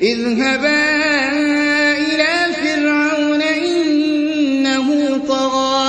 اذْهَبَا إِلَىٰ فِرْعَوْنَ إِنَّهُ طَغَىٰ